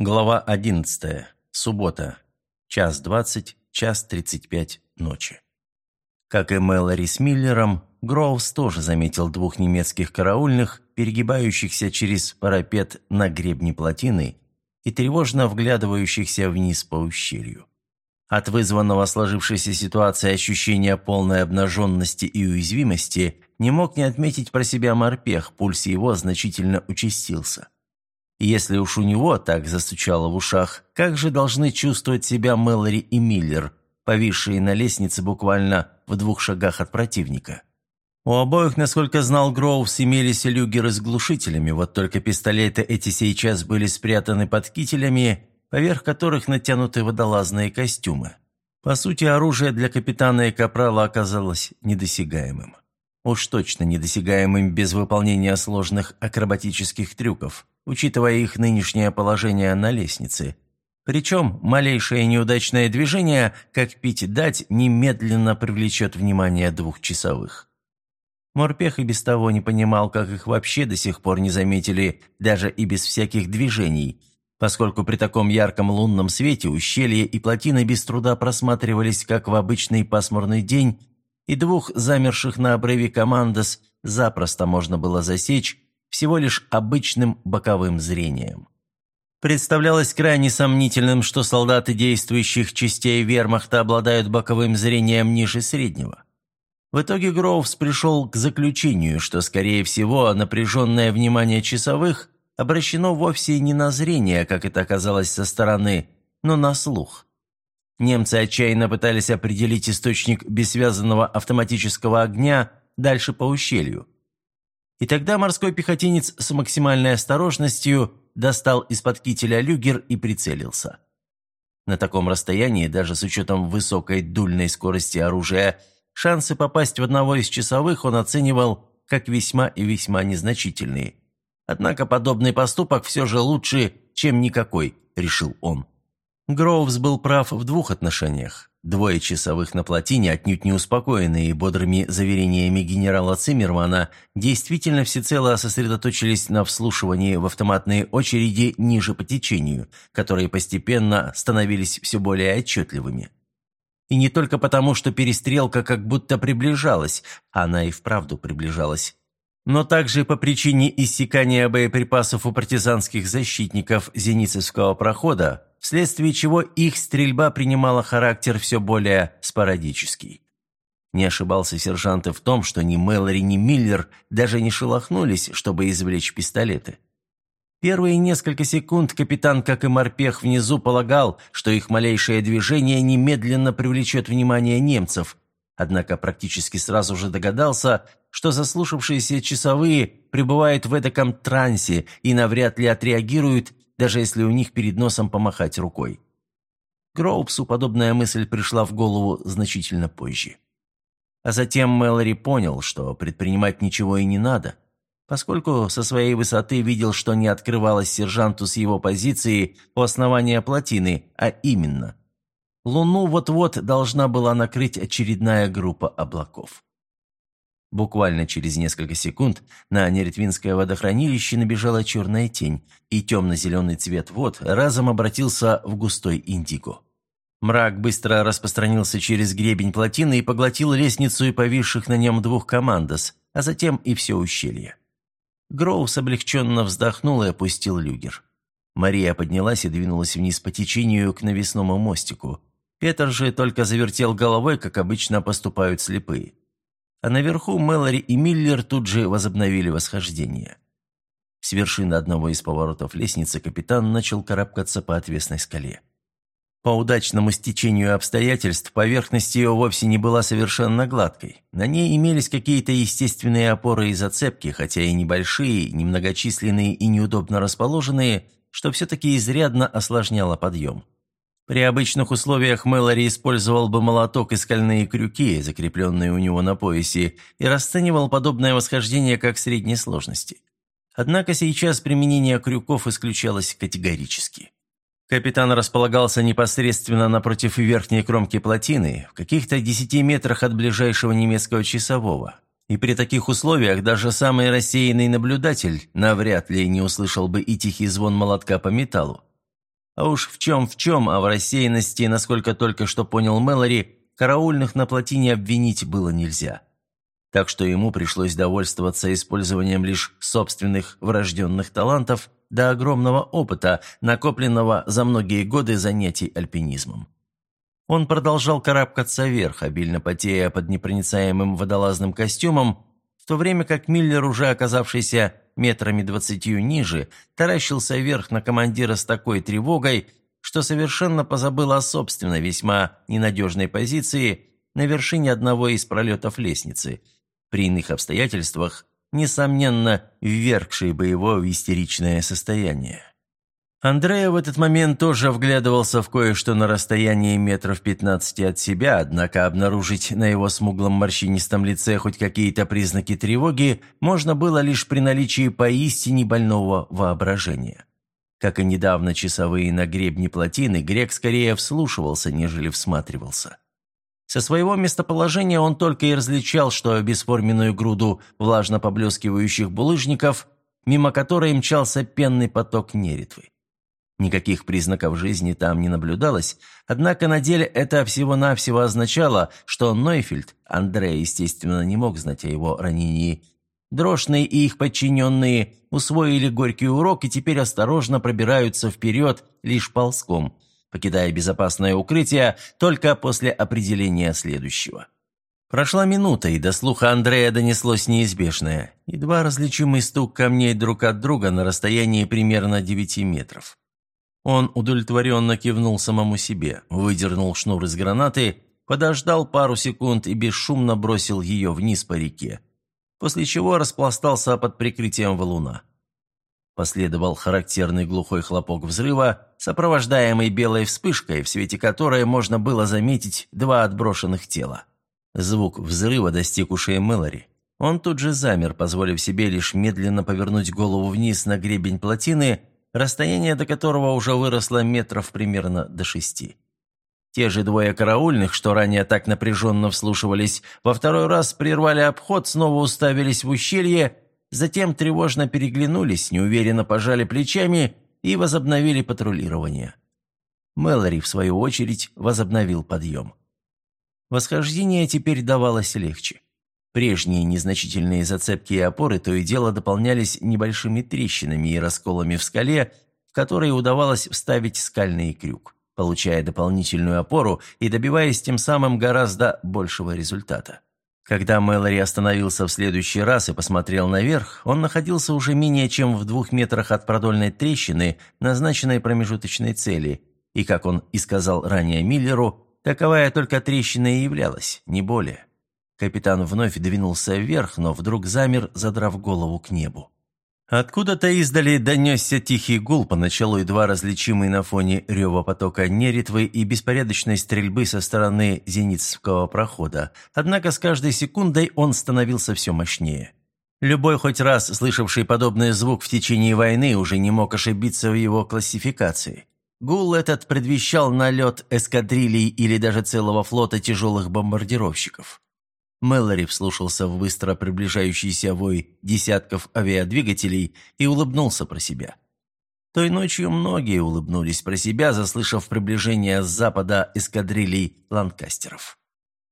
Глава 11. Суббота. Час 20, час 35 ночи. Как и Мэлори с Миллером, Гроувс тоже заметил двух немецких караульных, перегибающихся через парапет на гребне плотины и тревожно вглядывающихся вниз по ущелью. От вызванного сложившейся ситуации ощущения полной обнаженности и уязвимости не мог не отметить про себя морпех, пульс его значительно участился. Если уж у него так застучало в ушах, как же должны чувствовать себя Мэлори и Миллер, повисшие на лестнице буквально в двух шагах от противника? У обоих, насколько знал Гроувс, имелись люгеры с глушителями, вот только пистолеты эти сейчас были спрятаны под кителями, поверх которых натянуты водолазные костюмы. По сути, оружие для капитана и капрала оказалось недосягаемым. Уж точно недосягаемым без выполнения сложных акробатических трюков – учитывая их нынешнее положение на лестнице. Причем малейшее неудачное движение, как пить дать, немедленно привлечет внимание двухчасовых. Морпех и без того не понимал, как их вообще до сих пор не заметили, даже и без всяких движений, поскольку при таком ярком лунном свете ущелье и плотины без труда просматривались, как в обычный пасмурный день, и двух замерших на обрыве командос запросто можно было засечь, всего лишь обычным боковым зрением. Представлялось крайне сомнительным, что солдаты действующих частей вермахта обладают боковым зрением ниже среднего. В итоге Гроувс пришел к заключению, что, скорее всего, напряженное внимание часовых обращено вовсе не на зрение, как это оказалось со стороны, но на слух. Немцы отчаянно пытались определить источник бессвязанного автоматического огня дальше по ущелью – и тогда морской пехотинец с максимальной осторожностью достал из-под кителя люгер и прицелился. На таком расстоянии, даже с учетом высокой дульной скорости оружия, шансы попасть в одного из часовых он оценивал как весьма и весьма незначительные. Однако подобный поступок все же лучше, чем никакой, решил он. Гроувс был прав в двух отношениях. Двое часовых на плотине, отнюдь не успокоенные бодрыми заверениями генерала Циммермана, действительно всецело сосредоточились на вслушивании в автоматные очереди ниже по течению, которые постепенно становились все более отчетливыми. И не только потому, что перестрелка как будто приближалась, она и вправду приближалась, но также по причине иссякания боеприпасов у партизанских защитников Зеницевского прохода, вследствие чего их стрельба принимала характер все более спорадический. Не ошибался сержант и в том, что ни Мэлори, ни Миллер даже не шелохнулись, чтобы извлечь пистолеты. Первые несколько секунд капитан, как и морпех внизу, полагал, что их малейшее движение немедленно привлечет внимание немцев, однако практически сразу же догадался, что заслушавшиеся часовые пребывают в эдаком трансе и навряд ли отреагируют даже если у них перед носом помахать рукой. Гроупсу подобная мысль пришла в голову значительно позже. А затем Мэлори понял, что предпринимать ничего и не надо, поскольку со своей высоты видел, что не открывалось сержанту с его позиции у основания плотины, а именно. Луну вот-вот должна была накрыть очередная группа облаков. Буквально через несколько секунд на Неретвинское водохранилище набежала черная тень, и темно-зеленый цвет вод разом обратился в густой индиго. Мрак быстро распространился через гребень плотины и поглотил лестницу и повисших на нем двух командос, а затем и все ущелье. Гроус облегченно вздохнул и опустил люгер. Мария поднялась и двинулась вниз по течению к навесному мостику. Петр же только завертел головой, как обычно поступают слепые а наверху Мэлори и Миллер тут же возобновили восхождение. С вершины одного из поворотов лестницы капитан начал карабкаться по отвесной скале. По удачному стечению обстоятельств поверхность ее вовсе не была совершенно гладкой. На ней имелись какие-то естественные опоры и зацепки, хотя и небольшие, немногочисленные и неудобно расположенные, что все-таки изрядно осложняло подъем. При обычных условиях Мэлори использовал бы молоток и скальные крюки, закрепленные у него на поясе, и расценивал подобное восхождение как средней сложности. Однако сейчас применение крюков исключалось категорически. Капитан располагался непосредственно напротив верхней кромки плотины, в каких-то десяти метрах от ближайшего немецкого часового. И при таких условиях даже самый рассеянный наблюдатель навряд ли не услышал бы и тихий звон молотка по металлу. А уж в чем в чем, а в рассеянности, насколько только что понял Мэлори, караульных на плотине обвинить было нельзя. Так что ему пришлось довольствоваться использованием лишь собственных врожденных талантов до огромного опыта, накопленного за многие годы занятий альпинизмом. Он продолжал карабкаться вверх, обильно потея под непроницаемым водолазным костюмом, в то время как Миллер, уже оказавшийся метрами двадцатью ниже, таращился вверх на командира с такой тревогой, что совершенно позабыл о собственной весьма ненадежной позиции на вершине одного из пролетов лестницы, при иных обстоятельствах, несомненно, ввергшие бы его в истеричное состояние. Андрея в этот момент тоже вглядывался в кое-что на расстоянии метров пятнадцати от себя, однако обнаружить на его смуглом морщинистом лице хоть какие-то признаки тревоги можно было лишь при наличии поистине больного воображения. Как и недавно часовые на гребне плотины, грек скорее вслушивался, нежели всматривался. Со своего местоположения он только и различал, что бесформенную груду влажно поблескивающих булыжников, мимо которой мчался пенный поток Неретвы. Никаких признаков жизни там не наблюдалось, однако на деле это всего-навсего означало, что Нойфельд, Андрей, естественно, не мог знать о его ранении. Дрожные и их подчиненные усвоили горький урок и теперь осторожно пробираются вперед лишь ползком, покидая безопасное укрытие только после определения следующего. Прошла минута, и до слуха Андрея донеслось неизбежное. Едва различимый стук камней друг от друга на расстоянии примерно девяти метров. Он удовлетворенно кивнул самому себе, выдернул шнур из гранаты, подождал пару секунд и бесшумно бросил ее вниз по реке, после чего распластался под прикрытием валуна. Последовал характерный глухой хлопок взрыва, сопровождаемый белой вспышкой, в свете которой можно было заметить два отброшенных тела. Звук взрыва достиг ушей Мэлори. Он тут же замер, позволив себе лишь медленно повернуть голову вниз на гребень плотины расстояние до которого уже выросло метров примерно до шести. Те же двое караульных, что ранее так напряженно вслушивались, во второй раз прервали обход, снова уставились в ущелье, затем тревожно переглянулись, неуверенно пожали плечами и возобновили патрулирование. Мэлори, в свою очередь, возобновил подъем. Восхождение теперь давалось легче. Прежние незначительные зацепки и опоры то и дело дополнялись небольшими трещинами и расколами в скале, в которые удавалось вставить скальный крюк, получая дополнительную опору и добиваясь тем самым гораздо большего результата. Когда Мэлори остановился в следующий раз и посмотрел наверх, он находился уже менее чем в двух метрах от продольной трещины, назначенной промежуточной цели, и, как он и сказал ранее Миллеру, таковая только трещина и являлась, не более. Капитан вновь двинулся вверх, но вдруг замер, задрав голову к небу. Откуда-то издали донесся тихий гул, поначалу едва различимый на фоне рева потока Неритвы и беспорядочной стрельбы со стороны зенитского прохода. Однако с каждой секундой он становился все мощнее. Любой хоть раз слышавший подобный звук в течение войны уже не мог ошибиться в его классификации. Гул этот предвещал налет эскадрилий или даже целого флота тяжелых бомбардировщиков. Мэлори вслушался в быстро приближающийся вой десятков авиадвигателей и улыбнулся про себя. Той ночью многие улыбнулись про себя, заслышав приближение с запада эскадрилей ланкастеров.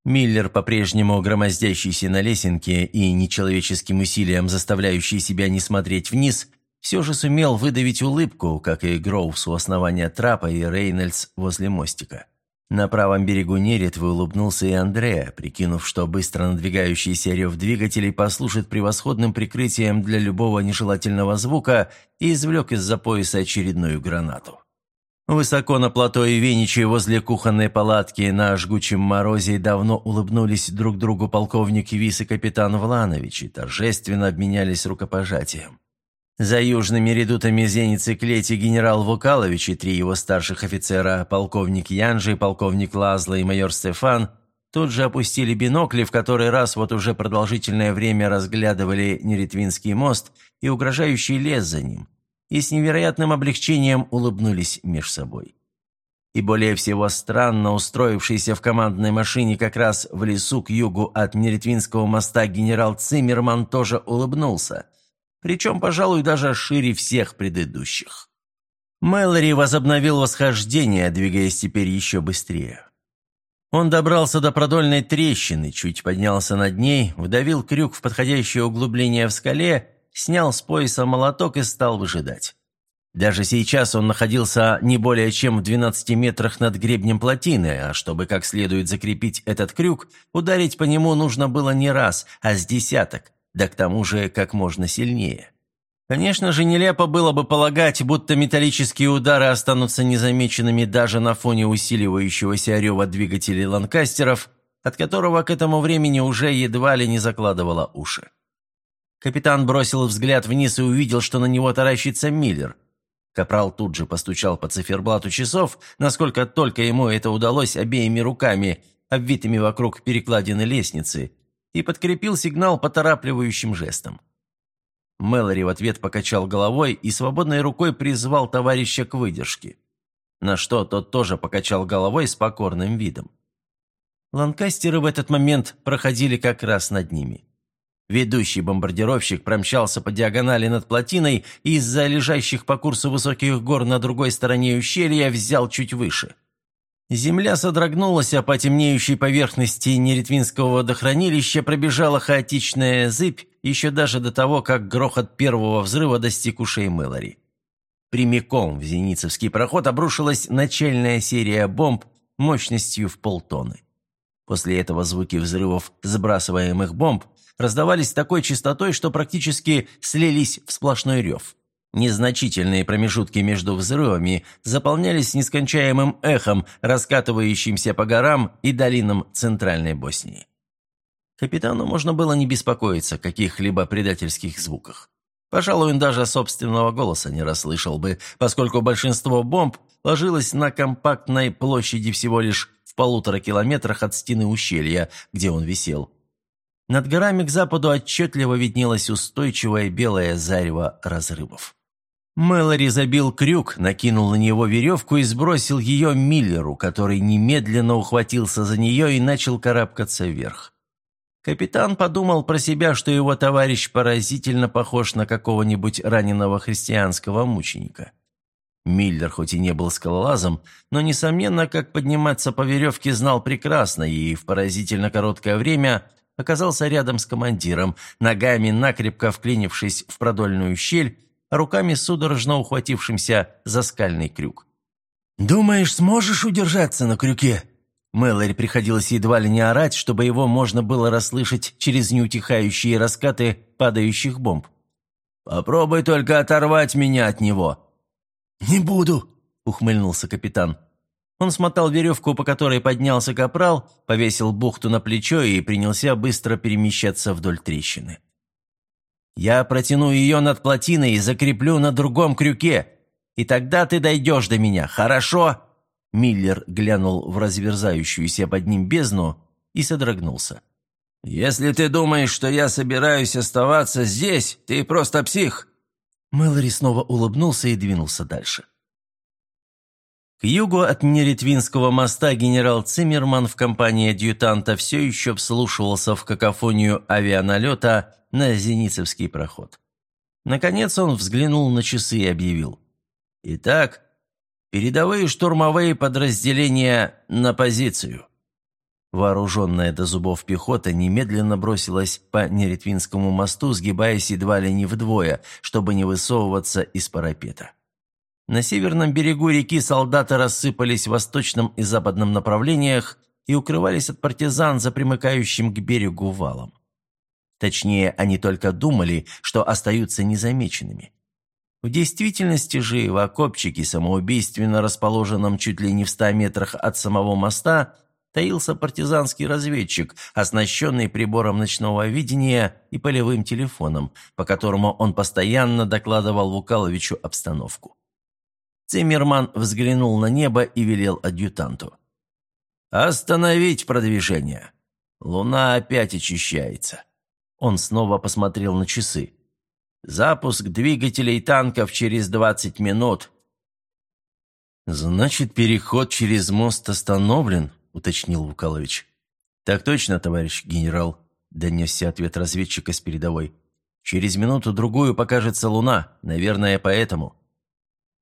Миллер, по-прежнему громоздящийся на лесенке и нечеловеческим усилием заставляющий себя не смотреть вниз, все же сумел выдавить улыбку, как и Гроувс у основания трапа и Рейнольдс возле мостика. На правом берегу Неретвы улыбнулся и Андреа, прикинув, что быстро надвигающийся рев двигателей послужит превосходным прикрытием для любого нежелательного звука и извлек из-за пояса очередную гранату. Высоко на плато и Веничи возле кухонной палатки на жгучем морозе давно улыбнулись друг другу полковник Вис и капитан Вланович и торжественно обменялись рукопожатием. За южными редутами зеницы клети генерал Вукалович и три его старших офицера, полковник Янжи, полковник Лазла и майор Стефан, тут же опустили бинокли, в который раз вот уже продолжительное время разглядывали Неретвинский мост и угрожающий лес за ним, и с невероятным облегчением улыбнулись меж собой. И более всего странно устроившийся в командной машине как раз в лесу к югу от Неретвинского моста генерал Циммерман тоже улыбнулся – причем, пожалуй, даже шире всех предыдущих. Мэлори возобновил восхождение, двигаясь теперь еще быстрее. Он добрался до продольной трещины, чуть поднялся над ней, вдавил крюк в подходящее углубление в скале, снял с пояса молоток и стал выжидать. Даже сейчас он находился не более чем в 12 метрах над гребнем плотины, а чтобы как следует закрепить этот крюк, ударить по нему нужно было не раз, а с десяток, да к тому же как можно сильнее. Конечно же, нелепо было бы полагать, будто металлические удары останутся незамеченными даже на фоне усиливающегося рева двигателей ланкастеров, от которого к этому времени уже едва ли не закладывало уши. Капитан бросил взгляд вниз и увидел, что на него таращится Миллер. Капрал тут же постучал по циферблату часов, насколько только ему это удалось обеими руками, обвитыми вокруг перекладины лестницы, и подкрепил сигнал поторапливающим жестом. Мэлори в ответ покачал головой и свободной рукой призвал товарища к выдержке. На что тот тоже покачал головой с покорным видом. Ланкастеры в этот момент проходили как раз над ними. Ведущий бомбардировщик промчался по диагонали над плотиной и из-за лежащих по курсу высоких гор на другой стороне ущелья взял чуть выше – Земля содрогнулась, а по темнеющей поверхности Неретвинского водохранилища пробежала хаотичная зыбь еще даже до того, как грохот первого взрыва достиг ушей Мэлори. Прямиком в Зеницевский проход обрушилась начальная серия бомб мощностью в полтонны. После этого звуки взрывов сбрасываемых бомб раздавались такой частотой, что практически слились в сплошной рев. Незначительные промежутки между взрывами заполнялись нескончаемым эхом, раскатывающимся по горам и долинам Центральной Боснии. Капитану можно было не беспокоиться о каких-либо предательских звуках. Пожалуй, он даже собственного голоса не расслышал бы, поскольку большинство бомб ложилось на компактной площади всего лишь в полутора километрах от стены ущелья, где он висел. Над горами к западу отчетливо виднелось устойчивое белое зарево разрывов. Мэлори забил крюк, накинул на него веревку и сбросил ее Миллеру, который немедленно ухватился за нее и начал карабкаться вверх. Капитан подумал про себя, что его товарищ поразительно похож на какого-нибудь раненого христианского мученика. Миллер хоть и не был скалолазом, но, несомненно, как подниматься по веревке знал прекрасно и в поразительно короткое время оказался рядом с командиром, ногами накрепко вклинившись в продольную щель руками судорожно ухватившимся за скальный крюк. «Думаешь, сможешь удержаться на крюке?» Мэлори приходилось едва ли не орать, чтобы его можно было расслышать через неутихающие раскаты падающих бомб. «Попробуй только оторвать меня от него». «Не буду», — ухмыльнулся капитан. Он смотал веревку, по которой поднялся капрал, повесил бухту на плечо и принялся быстро перемещаться вдоль трещины. Я протяну ее над плотиной и закреплю на другом крюке. И тогда ты дойдешь до меня, хорошо?» Миллер глянул в разверзающуюся под ним бездну и содрогнулся. «Если ты думаешь, что я собираюсь оставаться здесь, ты просто псих!» Мэлори снова улыбнулся и двинулся дальше. К югу от Неретвинского моста генерал Циммерман в компании адъютанта все еще вслушивался в какофонию авианалета на Зеницевский проход. Наконец он взглянул на часы и объявил. «Итак, передовые штурмовые подразделения на позицию». Вооруженная до зубов пехота немедленно бросилась по Неретвинскому мосту, сгибаясь едва ли не вдвое, чтобы не высовываться из парапета. На северном берегу реки солдаты рассыпались в восточном и западном направлениях и укрывались от партизан за примыкающим к берегу валом. Точнее, они только думали, что остаются незамеченными. В действительности же в окопчике, самоубийственно расположенном чуть ли не в ста метрах от самого моста, таился партизанский разведчик, оснащенный прибором ночного видения и полевым телефоном, по которому он постоянно докладывал Вукаловичу обстановку. Циммерман взглянул на небо и велел адъютанту. «Остановить продвижение. Луна опять очищается». Он снова посмотрел на часы. «Запуск двигателей танков через двадцать минут». «Значит, переход через мост остановлен?» – уточнил Вукалович. «Так точно, товарищ генерал», – донесся ответ разведчика с передовой. «Через минуту-другую покажется луна, наверное, поэтому».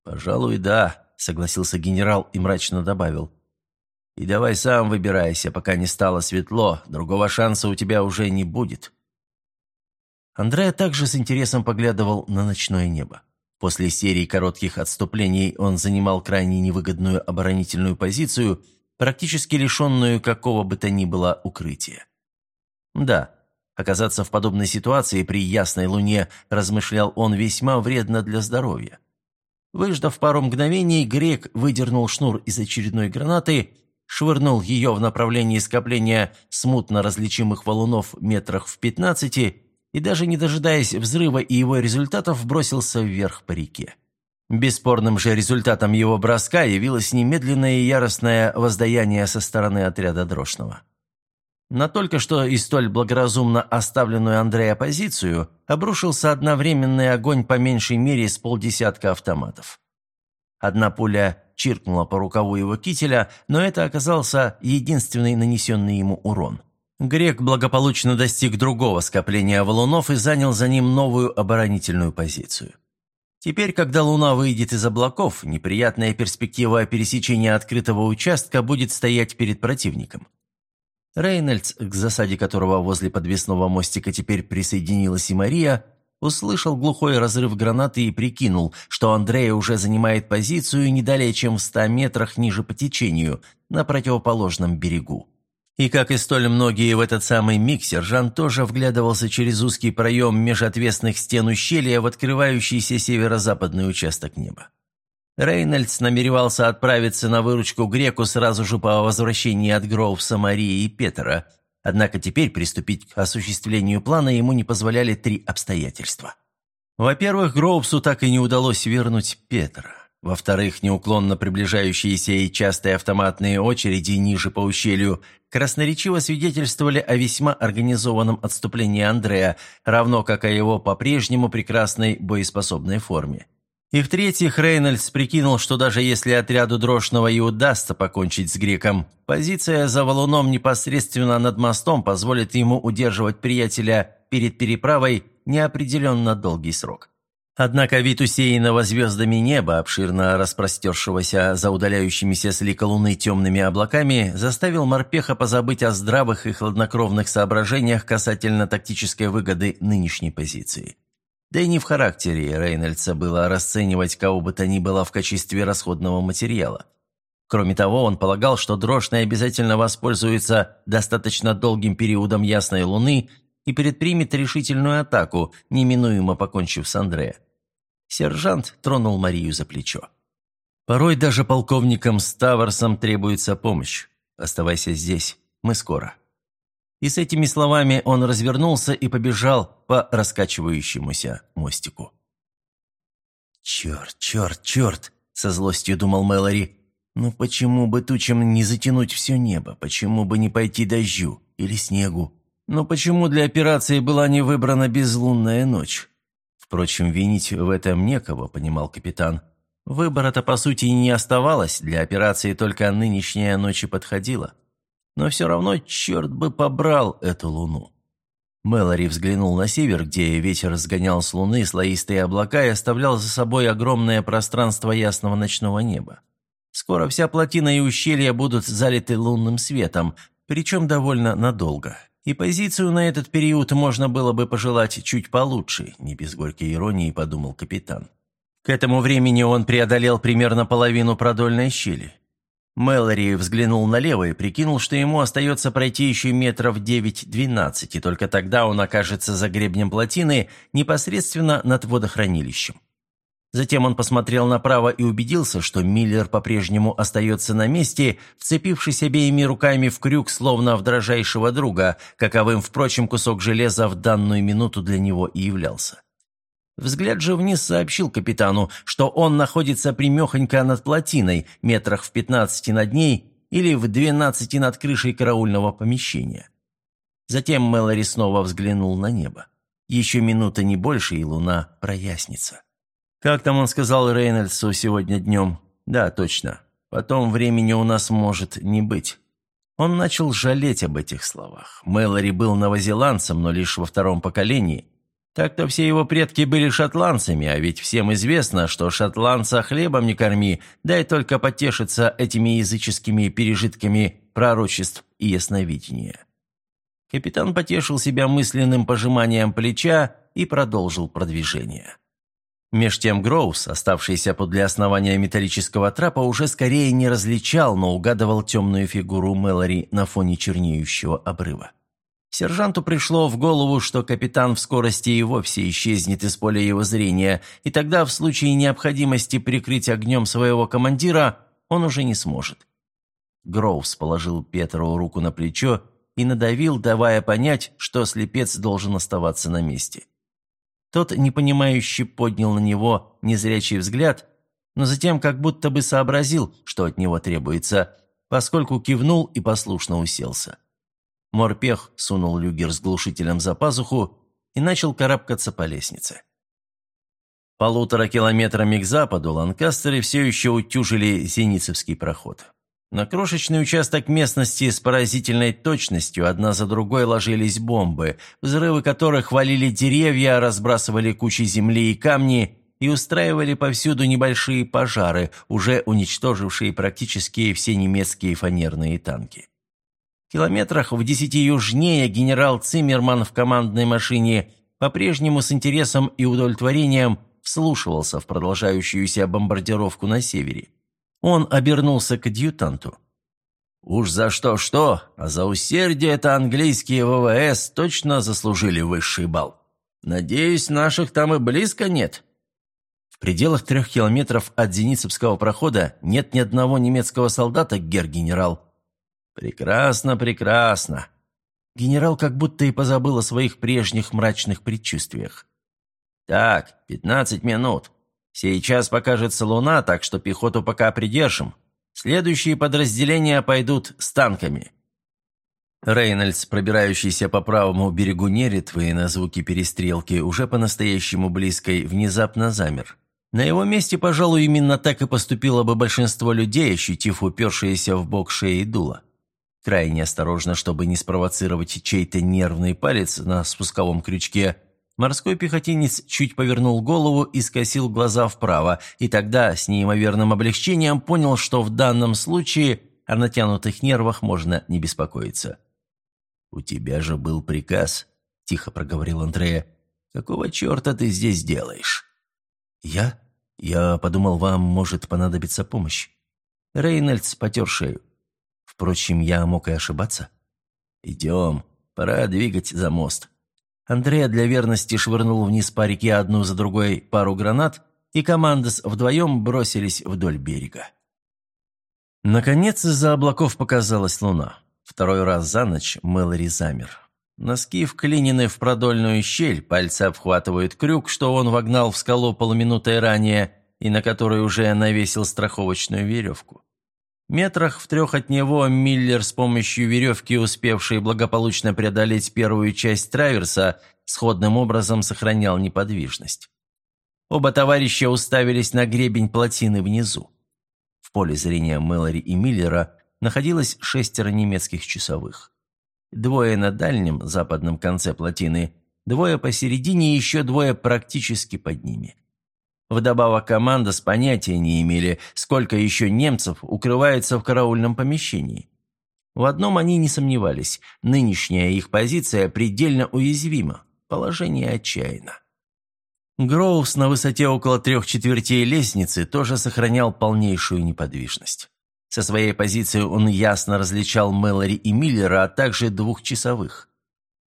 «Пожалуй, да», — согласился генерал и мрачно добавил. «И давай сам выбирайся, пока не стало светло, другого шанса у тебя уже не будет». Андреа также с интересом поглядывал на ночное небо. После серии коротких отступлений он занимал крайне невыгодную оборонительную позицию, практически лишенную какого бы то ни было укрытия. Да, оказаться в подобной ситуации при ясной луне, размышлял он, весьма вредно для здоровья. Выждав пару мгновений, грек выдернул шнур из очередной гранаты, швырнул ее в направлении скопления смутно различимых валунов метрах в пятнадцати и даже не дожидаясь взрыва и его результатов, бросился вверх по реке. Бесспорным же результатом его броска явилось немедленное и яростное воздаяние со стороны отряда Дрошного. На только что и столь благоразумно оставленную Андрея позицию обрушился одновременный огонь по меньшей мере с полдесятка автоматов. Одна пуля чиркнула по рукаву его кителя, но это оказался единственный нанесенный ему урон – Грек благополучно достиг другого скопления валунов и занял за ним новую оборонительную позицию. Теперь, когда Луна выйдет из облаков, неприятная перспектива пересечения открытого участка будет стоять перед противником. Рейнольдс, к засаде которого возле подвесного мостика теперь присоединилась и Мария, услышал глухой разрыв гранаты и прикинул, что Андрея уже занимает позицию не далее, чем в ста метрах ниже по течению, на противоположном берегу. И, как и столь многие в этот самый миг, сержант тоже вглядывался через узкий проем межотвесных стен ущелья в открывающийся северо-западный участок неба. Рейнольдс намеревался отправиться на выручку Греку сразу же по возвращении от Гроувса Марии и Петера, однако теперь приступить к осуществлению плана ему не позволяли три обстоятельства. Во-первых, Гроувсу так и не удалось вернуть Петра. Во-вторых, неуклонно приближающиеся и частые автоматные очереди ниже по ущелью красноречиво свидетельствовали о весьма организованном отступлении Андрея, равно как о его по-прежнему прекрасной боеспособной форме. И в-третьих, Рейнольдс прикинул, что даже если отряду Дрошного и удастся покончить с греком, позиция за валуном непосредственно над мостом позволит ему удерживать приятеля перед переправой неопределенно долгий срок. Однако вид усеянного звездами неба, обширно распростершегося за удаляющимися с лика темными облаками, заставил морпеха позабыть о здравых и хладнокровных соображениях касательно тактической выгоды нынешней позиции. Да и не в характере Рейнольдса было расценивать кого бы то ни было в качестве расходного материала. Кроме того, он полагал, что Дрожный обязательно воспользуется достаточно долгим периодом ясной луны и предпримет решительную атаку, неминуемо покончив с Андре. Сержант тронул Марию за плечо. «Порой даже полковникам Ставарсам требуется помощь. Оставайся здесь, мы скоро». И с этими словами он развернулся и побежал по раскачивающемуся мостику. «Черт, черт, черт!» – со злостью думал Мэлори. «Ну почему бы тучам не затянуть все небо? Почему бы не пойти дождю или снегу? Но почему для операции была не выбрана безлунная ночь? Впрочем, винить в этом некого, понимал капитан. Выбора-то, по сути, не оставалось, для операции только нынешняя ночь и подходила. Но все равно черт бы побрал эту луну. Мэлори взглянул на север, где ветер разгонял с луны слоистые облака и оставлял за собой огромное пространство ясного ночного неба. Скоро вся плотина и ущелье будут залиты лунным светом, причем довольно надолго. И позицию на этот период можно было бы пожелать чуть получше, не без горькой иронии подумал капитан. К этому времени он преодолел примерно половину продольной щели. Мэлори взглянул налево и прикинул, что ему остается пройти еще метров 9-12, и только тогда он окажется за гребнем плотины непосредственно над водохранилищем. Затем он посмотрел направо и убедился, что Миллер по-прежнему остается на месте, вцепившись обеими руками в крюк, словно в дрожайшего друга, каковым, впрочем, кусок железа в данную минуту для него и являлся. Взгляд же вниз сообщил капитану, что он находится примехонько над плотиной, метрах в пятнадцати над ней или в двенадцати над крышей караульного помещения. Затем Мэлори снова взглянул на небо. Еще минута не больше, и луна прояснится. «Как там он сказал Рейнольдсу сегодня днем?» «Да, точно. Потом времени у нас может не быть». Он начал жалеть об этих словах. Мэлори был новозеландцем, но лишь во втором поколении. Так-то все его предки были шотландцами, а ведь всем известно, что шотландца хлебом не корми, дай только потешиться этими языческими пережитками пророчеств и ясновидения. Капитан потешил себя мысленным пожиманием плеча и продолжил продвижение. Меж тем Гроус, оставшийся подле основания металлического трапа, уже скорее не различал, но угадывал темную фигуру Мэлори на фоне чернеющего обрыва. Сержанту пришло в голову, что капитан в скорости и вовсе исчезнет из поля его зрения, и тогда в случае необходимости прикрыть огнем своего командира он уже не сможет. Гроувс положил Петру руку на плечо и надавил, давая понять, что слепец должен оставаться на месте. Тот, непонимающе, поднял на него незрячий взгляд, но затем как будто бы сообразил, что от него требуется, поскольку кивнул и послушно уселся. Морпех сунул люгер с глушителем за пазуху и начал карабкаться по лестнице. Полутора километрами к западу ланкастеры все еще утюжили Зеницевский проход. На крошечный участок местности с поразительной точностью одна за другой ложились бомбы, взрывы которых валили деревья, разбрасывали кучи земли и камни и устраивали повсюду небольшие пожары, уже уничтожившие практически все немецкие фанерные танки километрах в десяти южнее генерал Циммерман в командной машине по-прежнему с интересом и удовлетворением вслушивался в продолжающуюся бомбардировку на севере. Он обернулся к адъютанту. «Уж за что-что, а за усердие это английские ВВС точно заслужили высший балл. Надеюсь, наших там и близко нет». В пределах трех километров от Зеницевского прохода нет ни одного немецкого солдата, гер-генерал. «Прекрасно, прекрасно!» Генерал как будто и позабыл о своих прежних мрачных предчувствиях. «Так, пятнадцать минут. Сейчас покажется луна, так что пехоту пока придержим. Следующие подразделения пойдут с танками». Рейнольдс, пробирающийся по правому берегу Неритвы на звуки перестрелки, уже по-настоящему близкой, внезапно замер. На его месте, пожалуй, именно так и поступило бы большинство людей, ощутив упершиеся в бок шеи дуло. Крайне осторожно, чтобы не спровоцировать чей-то нервный палец на спусковом крючке, морской пехотинец чуть повернул голову и скосил глаза вправо, и тогда с неимоверным облегчением понял, что в данном случае о натянутых нервах можно не беспокоиться. «У тебя же был приказ», – тихо проговорил Андрея. «Какого черта ты здесь делаешь?» «Я? Я подумал, вам может понадобиться помощь». Рейнольдс потер шею. Впрочем, я мог и ошибаться. «Идем, пора двигать за мост». Андрея для верности швырнул вниз по реке одну за другой пару гранат, и командос вдвоем бросились вдоль берега. Наконец из-за облаков показалась луна. Второй раз за ночь Мэлори замер. Носки вклинены в продольную щель, пальцы обхватывают крюк, что он вогнал в скалу полминуты ранее и на который уже навесил страховочную веревку. Метрах в трех от него Миллер с помощью веревки, успевший благополучно преодолеть первую часть траверса, сходным образом сохранял неподвижность. Оба товарища уставились на гребень плотины внизу. В поле зрения Мэлори и Миллера находилось шестеро немецких часовых. Двое на дальнем, западном конце плотины, двое посередине и еще двое практически под ними. Вдобавок команда с понятия не имели, сколько еще немцев укрывается в караульном помещении. В одном они не сомневались – нынешняя их позиция предельно уязвима, положение отчаянно. Гроувс на высоте около трех четвертей лестницы тоже сохранял полнейшую неподвижность. Со своей позиции он ясно различал Мэлори и Миллера, а также двух часовых.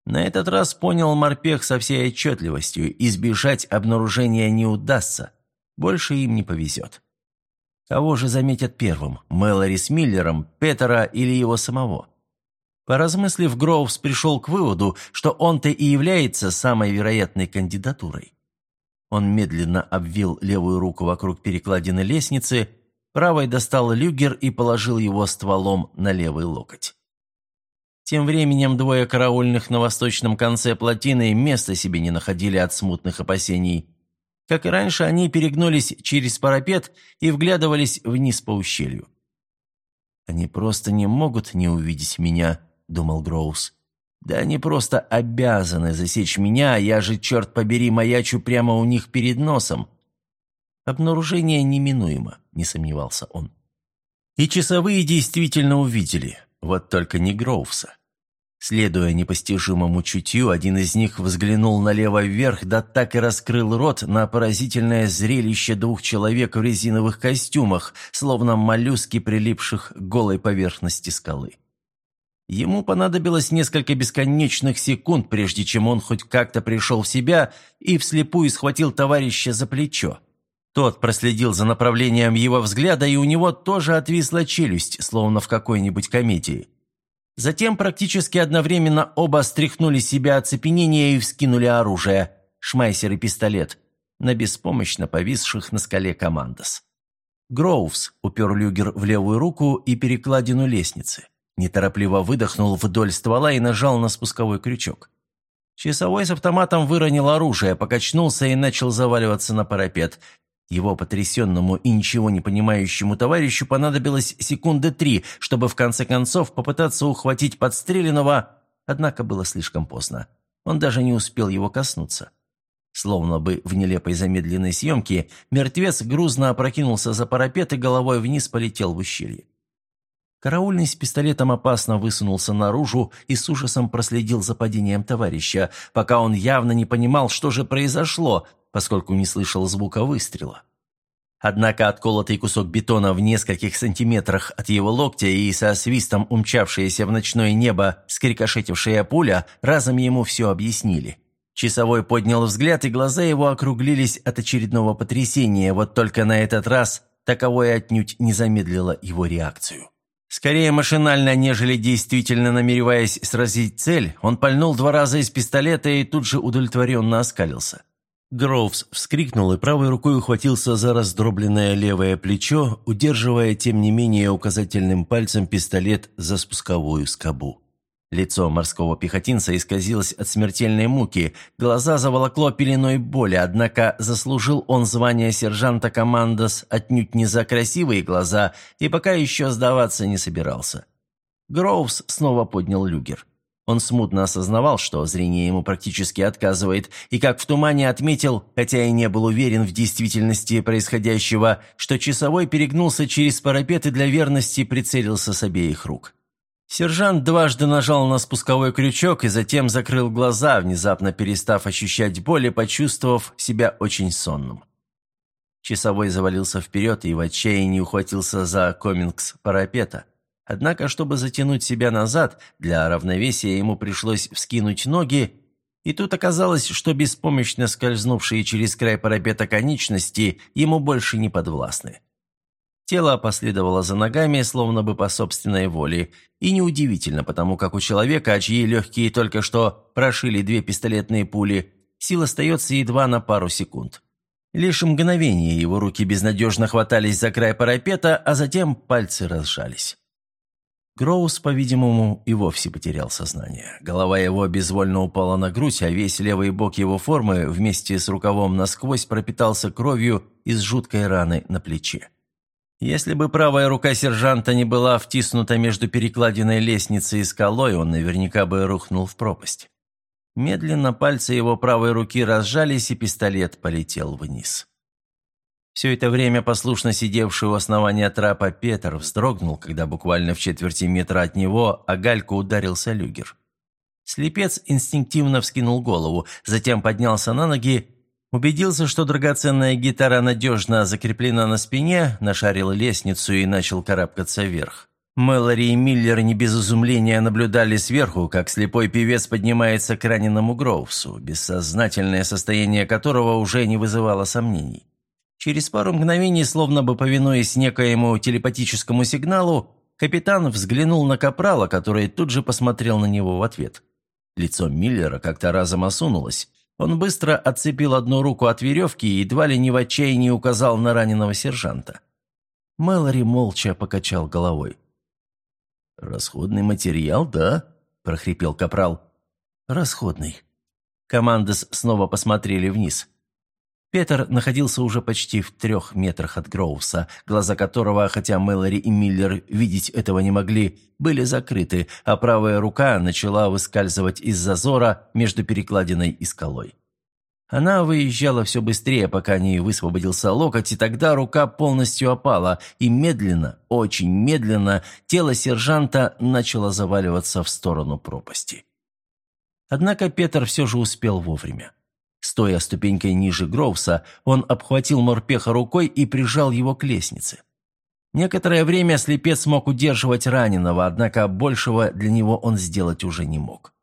На этот раз понял морпех со всей отчетливостью, избежать обнаружения не удастся, больше им не повезет. Кого же заметят первым, Мэлори с Миллером, Петера или его самого? Поразмыслив, Гроувс пришел к выводу, что он-то и является самой вероятной кандидатурой. Он медленно обвил левую руку вокруг перекладины лестницы, правой достал люгер и положил его стволом на левый локоть. Тем временем двое караульных на восточном конце плотины места себе не находили от смутных опасений. Как и раньше, они перегнулись через парапет и вглядывались вниз по ущелью. «Они просто не могут не увидеть меня», — думал Гроус. Да они просто обязаны засечь меня, я же, черт побери, маячу прямо у них перед носом. Обнаружение неминуемо, не сомневался он. И часовые действительно увидели, вот только не Гроувса. Следуя непостижимому чутью, один из них взглянул налево вверх, да так и раскрыл рот на поразительное зрелище двух человек в резиновых костюмах, словно моллюски, прилипших к голой поверхности скалы. Ему понадобилось несколько бесконечных секунд, прежде чем он хоть как-то пришел в себя и вслепую схватил товарища за плечо. Тот проследил за направлением его взгляда, и у него тоже отвисла челюсть, словно в какой-нибудь комедии. Затем практически одновременно оба стряхнули себя оцепенения и вскинули оружие, шмайсер и пистолет, на беспомощно повисших на скале командос. Гроувс упер люгер в левую руку и перекладину лестницы. Неторопливо выдохнул вдоль ствола и нажал на спусковой крючок. Часовой с автоматом выронил оружие, покачнулся и начал заваливаться на парапет. Его потрясенному и ничего не понимающему товарищу понадобилось секунды три, чтобы в конце концов попытаться ухватить подстреленного, однако было слишком поздно. Он даже не успел его коснуться. Словно бы в нелепой замедленной съемке, мертвец грузно опрокинулся за парапет и головой вниз полетел в ущелье. Караульный с пистолетом опасно высунулся наружу и с ужасом проследил за падением товарища, пока он явно не понимал, что же произошло, поскольку не слышал звука выстрела. Однако отколотый кусок бетона в нескольких сантиметрах от его локтя и со свистом умчавшееся в ночное небо скрикошетившая пуля разом ему все объяснили. Часовой поднял взгляд, и глаза его округлились от очередного потрясения, вот только на этот раз таковое отнюдь не замедлило его реакцию. Скорее машинально, нежели действительно намереваясь сразить цель, он пальнул два раза из пистолета и тут же удовлетворенно оскалился. Гроувс вскрикнул и правой рукой ухватился за раздробленное левое плечо, удерживая, тем не менее, указательным пальцем пистолет за спусковую скобу. Лицо морского пехотинца исказилось от смертельной муки, глаза заволокло пеленой боли, однако заслужил он звание сержанта командос отнюдь не за красивые глаза и пока еще сдаваться не собирался. Гроувс снова поднял люгер. Он смутно осознавал, что зрение ему практически отказывает, и как в тумане отметил, хотя и не был уверен в действительности происходящего, что часовой перегнулся через парапет и для верности прицелился с обеих рук. Сержант дважды нажал на спусковой крючок и затем закрыл глаза, внезапно перестав ощущать боль и почувствовав себя очень сонным. Часовой завалился вперед и в отчаянии ухватился за комингс парапета. Однако, чтобы затянуть себя назад, для равновесия ему пришлось вскинуть ноги, и тут оказалось, что беспомощно скользнувшие через край парапета конечности ему больше не подвластны. Тело последовало за ногами, словно бы по собственной воле. И неудивительно, потому как у человека, чьи легкие только что прошили две пистолетные пули, сил остается едва на пару секунд. Лишь мгновение его руки безнадежно хватались за край парапета, а затем пальцы разжались. Гроус, по-видимому, и вовсе потерял сознание. Голова его безвольно упала на грудь, а весь левый бок его формы вместе с рукавом насквозь пропитался кровью из жуткой раны на плече. Если бы правая рука сержанта не была втиснута между перекладиной лестницы и скалой, он наверняка бы рухнул в пропасть. Медленно пальцы его правой руки разжались, и пистолет полетел вниз. Все это время послушно сидевший у основания трапа Петр вздрогнул, когда буквально в четверти метра от него о гальку ударился люгер. Слепец инстинктивно вскинул голову, затем поднялся на ноги Убедился, что драгоценная гитара надежно закреплена на спине, нашарил лестницу и начал карабкаться вверх. Мэлори и Миллер не без изумления наблюдали сверху, как слепой певец поднимается к раненому Гроувсу, бессознательное состояние которого уже не вызывало сомнений. Через пару мгновений, словно бы повинуясь некоему телепатическому сигналу, капитан взглянул на Капрала, который тут же посмотрел на него в ответ. Лицо Миллера как-то разом осунулось, он быстро отцепил одну руку от веревки и едва ли не в отчаянии указал на раненого сержанта. Мэлори молча покачал головой. «Расходный материал, да?» – прохрипел Капрал. «Расходный». Командос снова посмотрели вниз. Петер находился уже почти в трех метрах от Гроувса, глаза которого, хотя Мэлори и Миллер видеть этого не могли, были закрыты, а правая рука начала выскальзывать из зазора между перекладиной и скалой. Она выезжала все быстрее, пока не высвободился локоть, и тогда рука полностью опала, и медленно, очень медленно, тело сержанта начало заваливаться в сторону пропасти. Однако Петр все же успел вовремя. Стоя ступенькой ниже Гроувса, он обхватил морпеха рукой и прижал его к лестнице. Некоторое время слепец смог удерживать раненого, однако большего для него он сделать уже не мог.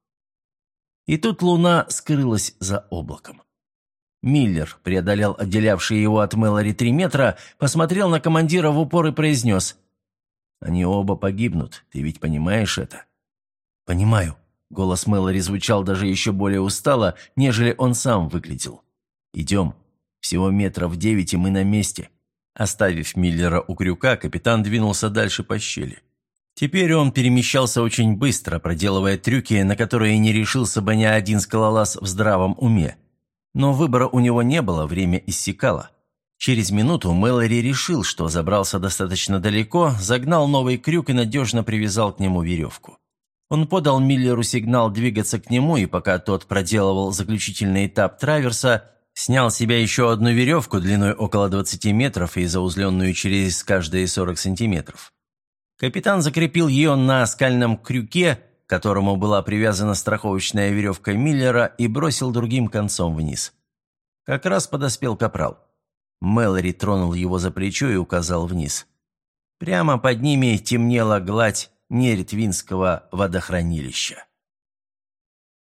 И тут луна скрылась за облаком. Миллер, преодолел отделявшие его от Мэлори три метра, посмотрел на командира в упор и произнес. «Они оба погибнут, ты ведь понимаешь это?» «Понимаю», Голос Мэлори звучал даже еще более устало, нежели он сам выглядел. «Идем. Всего метров девять, и мы на месте». Оставив Миллера у крюка, капитан двинулся дальше по щели. Теперь он перемещался очень быстро, проделывая трюки, на которые не решился бы ни один скалолаз в здравом уме. Но выбора у него не было, время иссякало. Через минуту Мэлори решил, что забрался достаточно далеко, загнал новый крюк и надежно привязал к нему веревку. Он подал Миллеру сигнал двигаться к нему, и пока тот проделывал заключительный этап траверса, снял с себя еще одну веревку длиной около 20 метров и заузленную через каждые 40 сантиметров. Капитан закрепил ее на скальном крюке, к которому была привязана страховочная веревка Миллера, и бросил другим концом вниз. Как раз подоспел капрал. Мэлори тронул его за плечо и указал вниз. Прямо под ними темнела гладь Неретвинского водохранилища.